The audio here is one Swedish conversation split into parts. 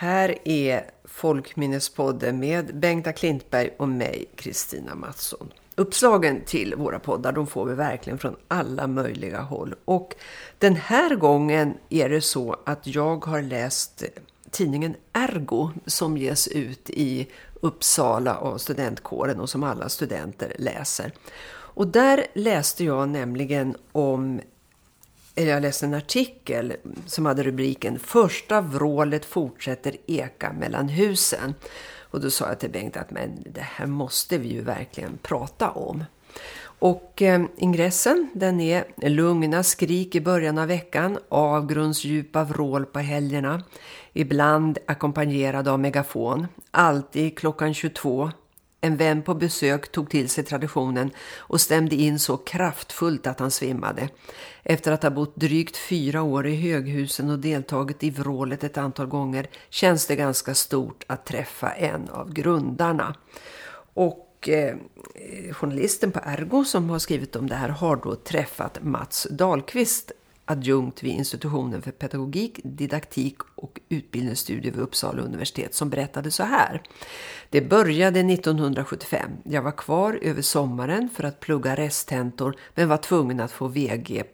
Här är Folkminnespodden med Bengta Klintberg och mig, Kristina Mattsson. Uppslagen till våra poddar de får vi verkligen från alla möjliga håll. Och den här gången är det så att jag har läst tidningen Ergo som ges ut i Uppsala av studentkåren och som alla studenter läser. Och där läste jag nämligen om Eh, jag läste en artikel som hade rubriken Första vrålet fortsätter eka mellan husen. Och då sa jag till Bengt att men det här måste vi ju verkligen prata om. Och eh, ingressen den är lugna skrik i början av veckan, avgrundsdjupa vrål på helgerna, ibland ackompanjerad av megafon, alltid klockan 22 en vän på besök tog till sig traditionen och stämde in så kraftfullt att han svimmade. Efter att ha bott drygt fyra år i höghusen och deltagit i vrålet ett antal gånger känns det ganska stort att träffa en av grundarna. Och eh, journalisten på Ergo som har skrivit om det här har då träffat Mats Dahlqvist adjunkt vid institutionen för pedagogik, didaktik och utbildningsstudier vid Uppsala universitet som berättade så här. Det började 1975. Jag var kvar över sommaren för att plugga resttentor men var tvungen att få VG.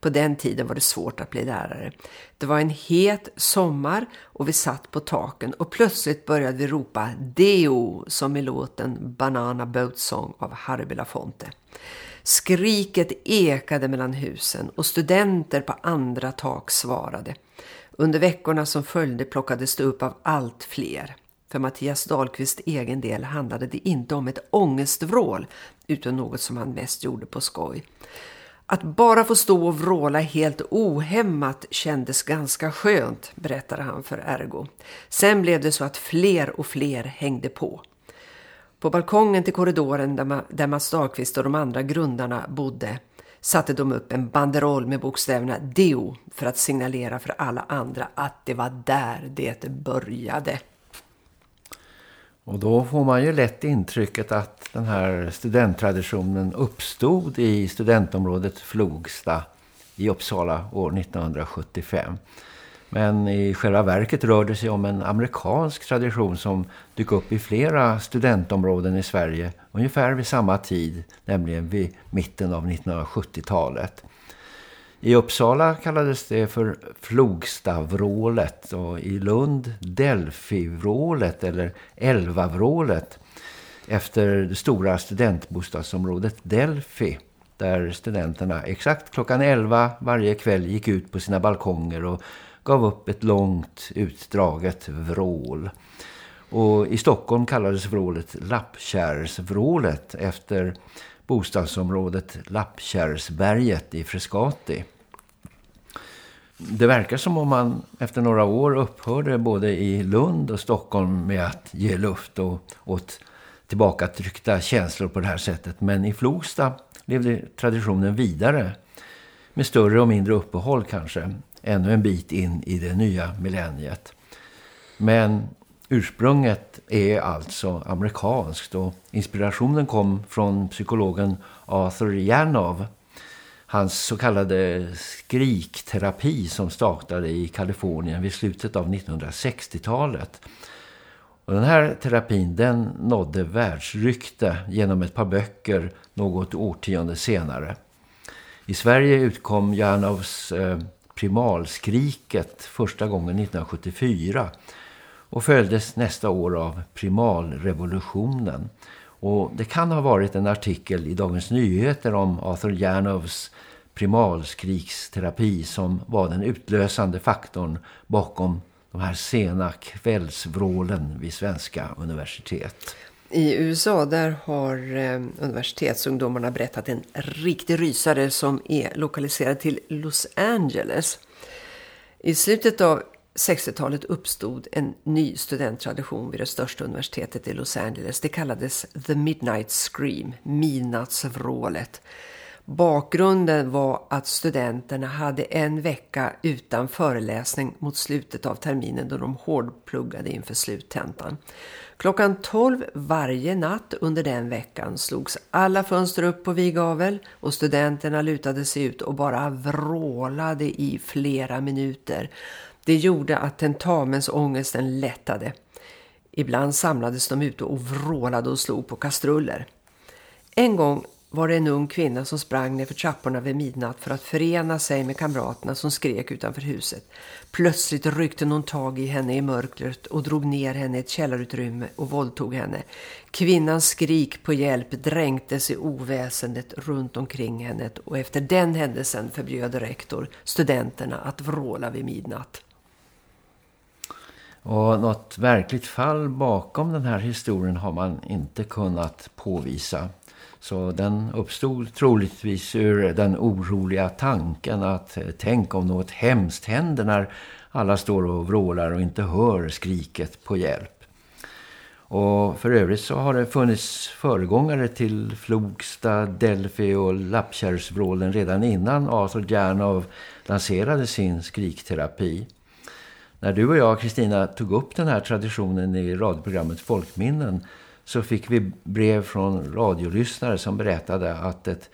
På den tiden var det svårt att bli lärare. Det var en het sommar och vi satt på taken och plötsligt började vi ropa Deo som i låten Banana Boat Song av Harry Belafonte. Skriket ekade mellan husen och studenter på andra tak svarade. Under veckorna som följde plockades det upp av allt fler. För Mattias Dahlqvist egen del handlade det inte om ett ångestvrål utan något som han mest gjorde på skoj. Att bara få stå och vråla helt ohämmat kändes ganska skönt, berättade han för Ergo. Sen blev det så att fler och fler hängde på. På balkongen till korridoren där, där Mats Dahlqvist och de andra grundarna bodde satte de upp en banderoll med bokstäverna DO för att signalera för alla andra att det var där det började. Och då får man ju lätt intrycket att den här studenttraditionen uppstod i studentområdet Flogsta i Uppsala år 1975. Men i själva verket rör det sig om en amerikansk tradition som dök upp i flera studentområden i Sverige ungefär vid samma tid, nämligen vid mitten av 1970-talet. I Uppsala kallades det för Flogstavrålet och i Lund Delfivrålet eller Elvavrålet efter det stora studentbostadsområdet Delfi där studenterna exakt klockan 11 varje kväll gick ut på sina balkonger och gav upp ett långt utdraget vrål. Och i Stockholm kallades vrålet Lappkärrsvrålet efter bostadsområdet Lappkärrsberget i Frescati. Det verkar som om man efter några år upphörde både i Lund och Stockholm med att ge luft och åt tillbaka tryckta känslor på det här sättet. Men i Flogsta levde traditionen vidare med större och mindre uppehåll kanske ännu en bit in i det nya millenniet. Men ursprunget är alltså amerikanskt och inspirationen kom från psykologen Arthur Janov. Hans så kallade skrikterapi som startade i Kalifornien vid slutet av 1960-talet. Och den här terapin den nådde världsrykte genom ett par böcker något årtionde senare. I Sverige utkom Janovs eh, primalskriket första gången 1974 och följdes nästa år av primalrevolutionen. Och det kan ha varit en artikel i Dagens Nyheter om Arthur Janovs primalskriksterapi som var den utlösande faktorn bakom de här sena kvällsvrålen vid svenska universitet. I USA där har eh, universitetsungdomarna berättat en riktig rysare som är lokaliserad till Los Angeles. I slutet av 60-talet uppstod en ny studenttradition vid det största universitetet i Los Angeles. Det kallades The Midnight Scream, midnattsvrålet. Bakgrunden var att studenterna hade en vecka utan föreläsning mot slutet av terminen då de hårdpluggade inför sluttentan. Klockan 12 varje natt under den veckan slogs alla fönster upp på Vigavel och studenterna lutade sig ut och bara vrålade i flera minuter. Det gjorde att tentamensångesten lättade. Ibland samlades de ute och vrålade och slog på kastruller. En gång var det en ung kvinna som sprang ner för trapporna vid midnatt för att förena sig med kamraterna som skrek utanför huset. Plötsligt ryckte någon tag i henne i mörkret och drog ner henne i ett källarutrymme och våldtog henne. Kvinnans skrik på hjälp dränktes i oväsendet runt omkring henne och efter den händelsen förbjöd rektor studenterna att vråla vid midnatt. Och något verkligt fall bakom den här historien har man inte kunnat påvisa. Så den uppstod troligtvis ur den oroliga tanken att eh, tänk om något hemskt händer när alla står och vrålar och inte hör skriket på hjälp. Och för övrigt så har det funnits föregångare till Flogsta, Delphi och Lappkärrsvrålen redan innan Arthur Janov lanserade sin skrikterapi. När du och jag, Kristina, tog upp den här traditionen i radioprogrammet Folkminnen så fick vi brev från radiolyssnare som berättade att ett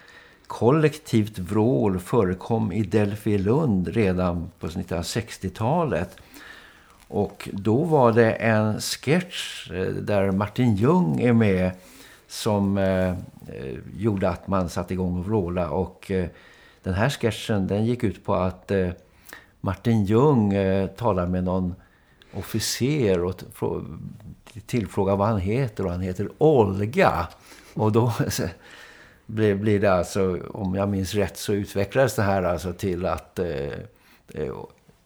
kollektivt vrål förekom i Delphi Lund redan på 1960-talet. Och då var det en sketch eh, där Martin Ljung är med som eh, eh, gjorde att man satte igång och vråla. Och eh, den här sketchen den gick ut på att eh, Martin Ljung eh, talar med någon officer och tillfrågar vad han heter och han heter Olga. Och då blir, blir det alltså, om jag minns rätt så utvecklades det här alltså till att eh, eh,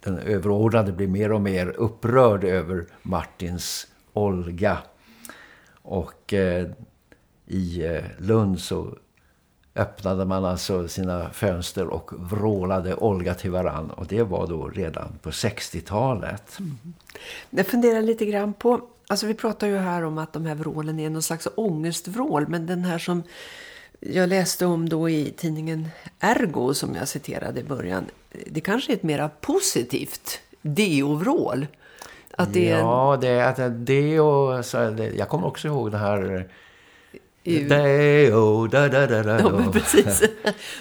den överordnade blir mer och mer upprörd över Martins Olga. Och eh, i eh, Lund så öppnade man alltså sina fönster och vrålade Olga till varann. Och det var då redan på 60-talet. Mm. Jag funderar lite grann på, alltså vi pratar ju här om att de här vrålen är någon slags ångestvrål. Men den här som jag läste om då i tidningen Ergo som jag citerade i början. Det kanske är ett mera positivt deovrål. Att det ja, det, att det och, så, det, jag kommer också ihåg det här Deo, da, da, da, da, ja, men precis.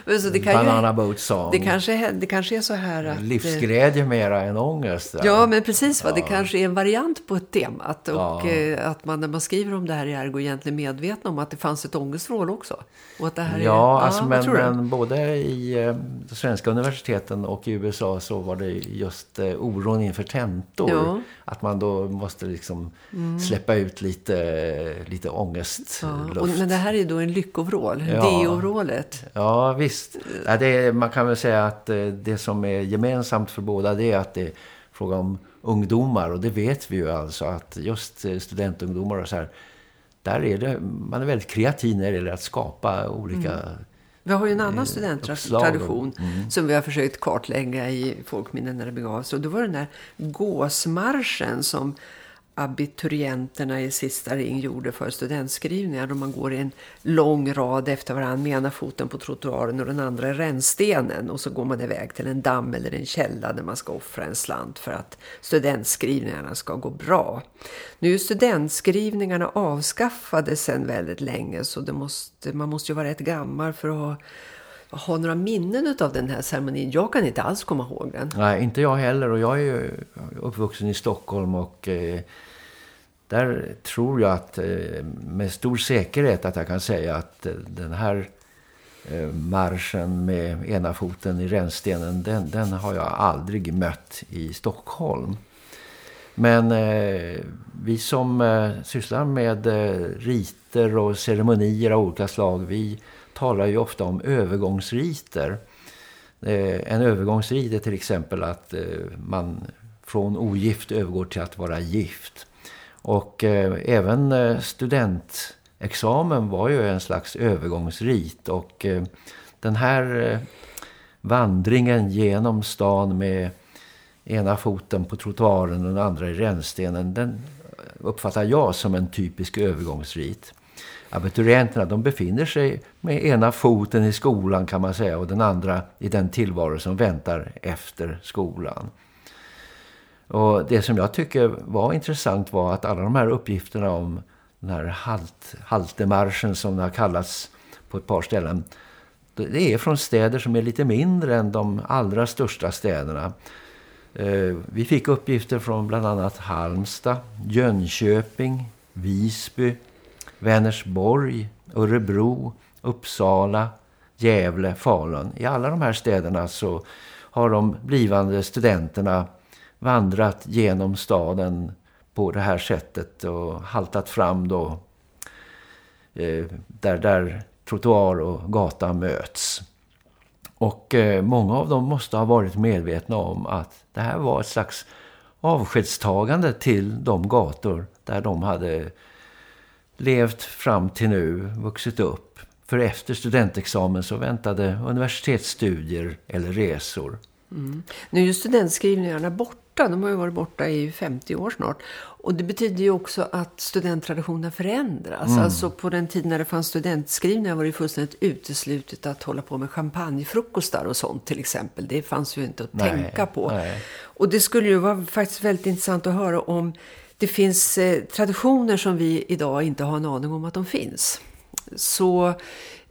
så det kan Banana ju, Boat Song. Det kanske, det kanske är så här att... Livsglädje mera än ångest. Där. Ja, men precis. Va? Ja. Det kanske är en variant på ett tema. Och ja. Eh, att man när man skriver om det här i Ergo egentligen medveten om att det fanns ett ångestrål också. Och att det här ja, är, alltså, men, men både i eh, svenska universiteten och i USA så var det just eh, oron inför tentor. Att man då måste liksom mm. släppa ut lite, lite ångestluft. Ja. Men det här är då en lyckovrål, ja. deovrålet. Ja, visst. Ja, det är, man kan väl säga att eh, det som är gemensamt för båda det är att det är fråga om ungdomar. Och det vet vi ju alltså att just eh, studentungdomar och så här, där är det, man är väldigt kreativ när det gäller att skapa olika... Mm. Vi har ju en annan eh, studenttradition mm. som vi har försökt kartlägga i folkminnen när det begav sig. Och då var den där gåsmarschen som abiturienterna i sista ring gjorde för studentskrivningar då man går i en lång rad efter varandra med ena foten på trottoaren och den andra i rännstenen och så går man iväg till en damm eller en källa där man ska offra en slant för att studentskrivningarna ska gå bra. Nu är studentskrivningarna avskaffade sedan väldigt länge så det måste, man måste ju vara rätt gammal för att ha ha några minnen av den här ceremonin. Jag kan inte alls komma ihåg den. Nej, inte jag heller. Och jag är ju uppvuxen i Stockholm och eh, där tror jag att eh, med stor säkerhet att jag kan säga att eh, den här eh, marschen med ena foten i rännstenen, den, den har jag aldrig mött i Stockholm. Men eh, vi som eh, sysslar med eh, riter och ceremonier av olika slag, vi talar ju ofta om övergångsriter. Eh, en övergångsrit är till exempel att eh, man från ogift övergår till att vara gift. Och eh, även studentexamen var ju en slags övergångsrit och den här vandringen genom stan med ena foten på trottoaren och den andra i rännstenen den uppfattar jag som en typisk övergångsrit abiturienterna de befinner sig med ena foten i skolan kan man säga och den andra i den tillvaro som väntar efter skolan. Och det som jag tycker var intressant var att alla de här uppgifterna om den här halt, haltemarschen som det har kallats på ett par ställen det är från städer som är lite mindre än de allra största städerna. Eh, vi fick uppgifter från bland annat Halmstad, Jönköping, Visby, Vänersborg, Örebro, Uppsala, Gävle, Falun. I alla de här städerna så har de blivande studenterna vandrat genom staden på det här sättet och haltat fram då eh, där, där trottoar och gata möts. Och eh, många av dem måste ha varit medvetna om att det här var ett slags avskedstagande till de gator där de hade levt fram till nu, vuxit upp. För efter studentexamen så väntade universitetsstudier eller resor. Mm. Nu är ju studentskrivningarna borta. De har ju varit borta i 50 år snart. Och det betyder ju också att studenttraditionen förändras. Mm. Alltså på den tiden när det fanns studentskrivningar var det fullständigt uteslutet att hålla på med champagnefrukostar och sånt till exempel. Det fanns ju inte att nej, tänka på. Nej. Och det skulle ju vara faktiskt väldigt intressant att höra om det finns eh, traditioner som vi idag inte har en aning om att de finns. Så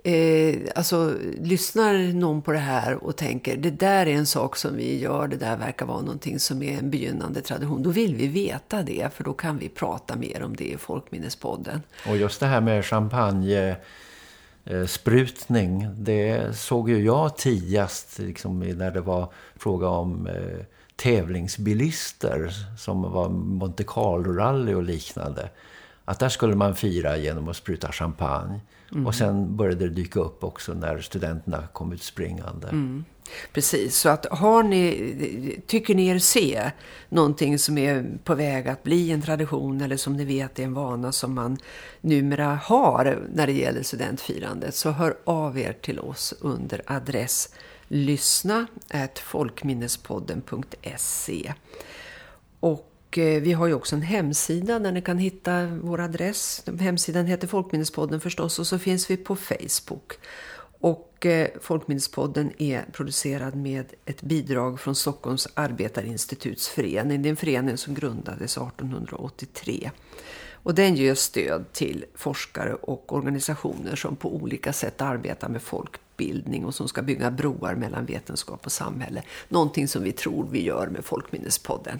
eh, alltså, lyssnar någon på det här och tänker det där är en sak som vi gör, det där verkar vara någonting som är en begynnande tradition. Då vill vi veta det för då kan vi prata mer om det i Folkminnespodden. Och just det här med champagne eh, sprutning, det såg ju jag tidigast liksom, när det var fråga om eh, tävlingsbilister som var Monte Carlo-rally och liknande. Att där skulle man fira genom att spruta champagne. Mm. Och sen började det dyka upp också när studenterna kom ut springande. Mm. Precis, så att har ni, tycker ni er se någonting som är på väg att bli en tradition eller som ni vet är en vana som man numera har när det gäller studentfirandet så hör av er till oss under adress lyssna folkminnespodden.se och eh, vi har ju också en hemsida där ni kan hitta vår adress. Hemsidan heter Folkminnespodden förstås och så finns vi på Facebook. Och eh, Folkminnespodden är producerad med ett bidrag från Stockholms arbetarinstituts förening. Det är en förening som grundades 1883. Och den ger stöd till forskare och organisationer som på olika sätt arbetar med folkbildning och som ska bygga broar mellan vetenskap och samhälle. Någonting som vi tror vi gör med Folkminnespodden.